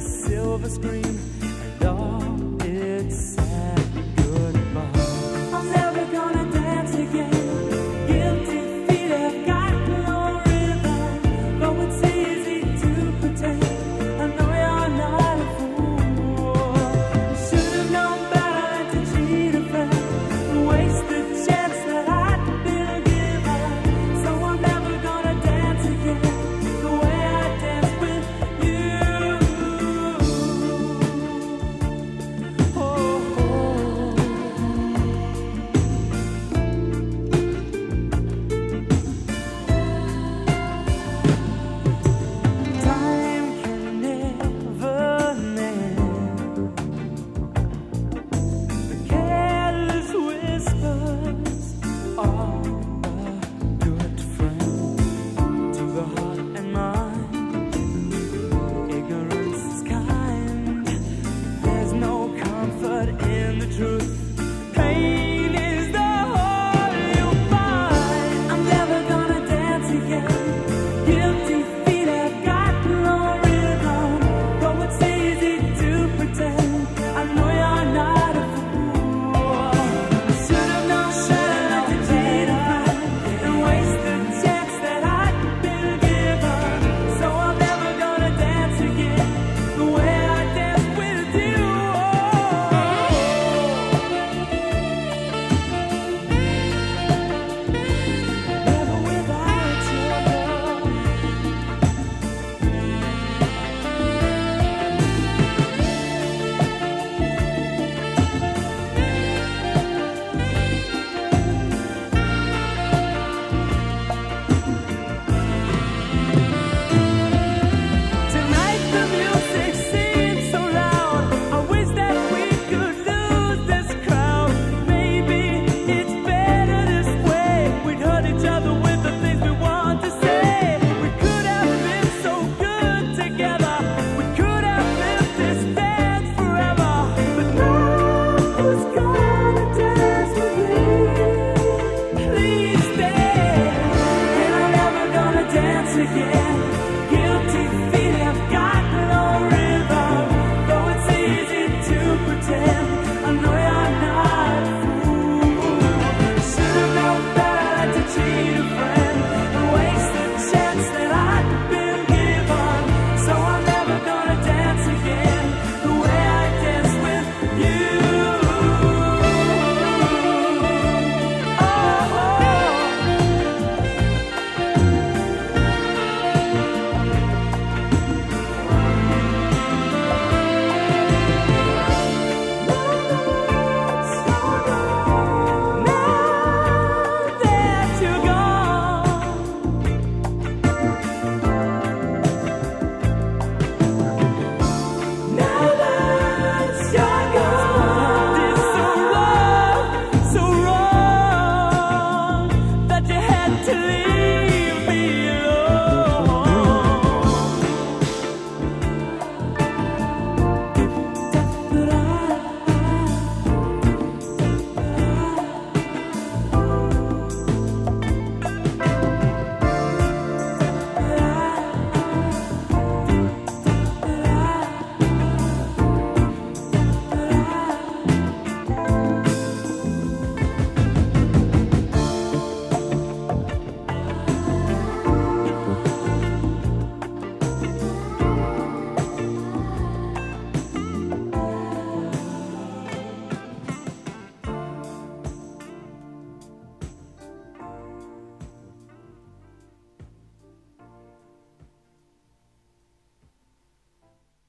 silver screen. And all